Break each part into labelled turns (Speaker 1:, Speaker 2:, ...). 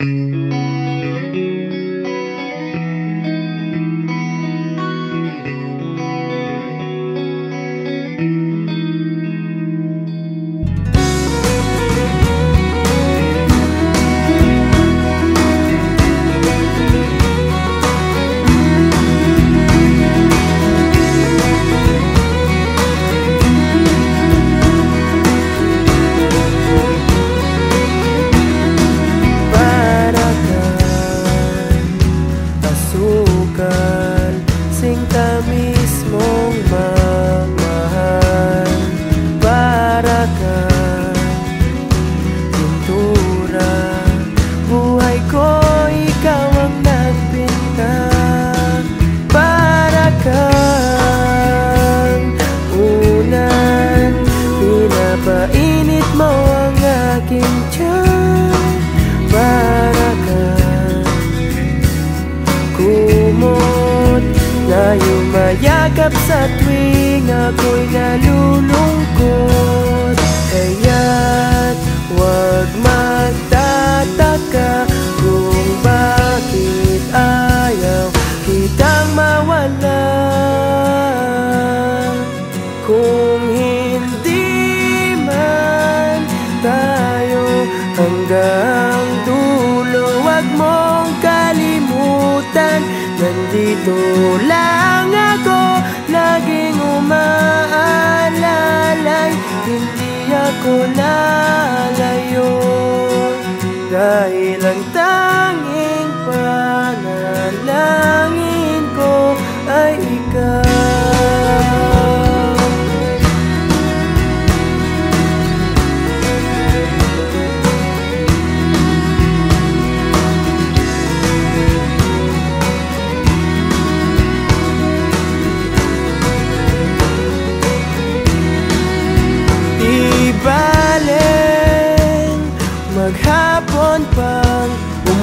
Speaker 1: Mm-hmm. Mayakap sa tuwing ako'y nalulungkot. Kaya't huwag magtataka Nandito lang ako Laging umaalalay. Hindi ako lalayo Dahil ang tanging panalangin ko ay ikaw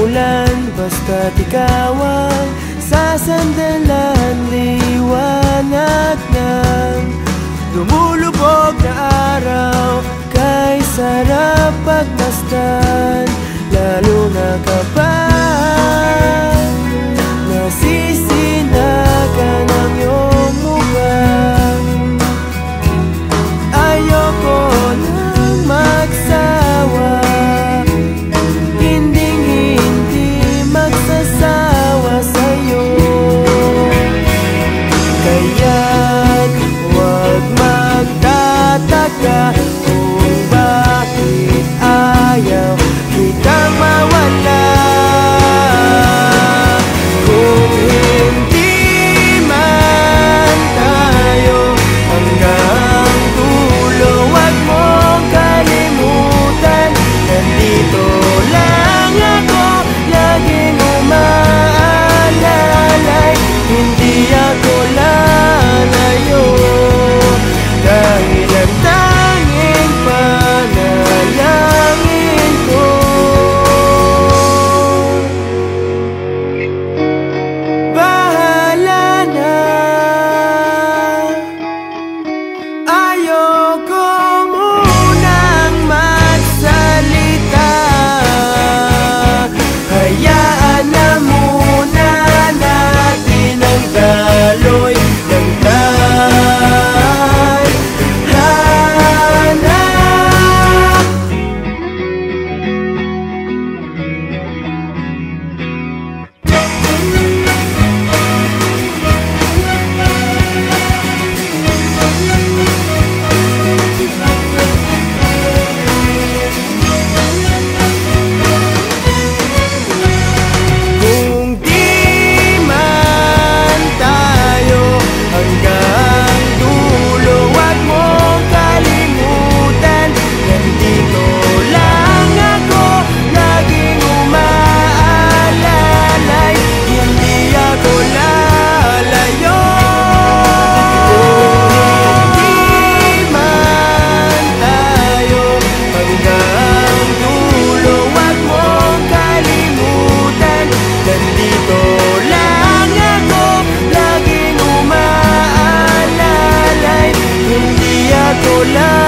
Speaker 1: ulan Basta't ikaw ang sasandalan Liwanag ng lumulubog na araw. Kay sarap pagmasdan Lalo na kapag volar.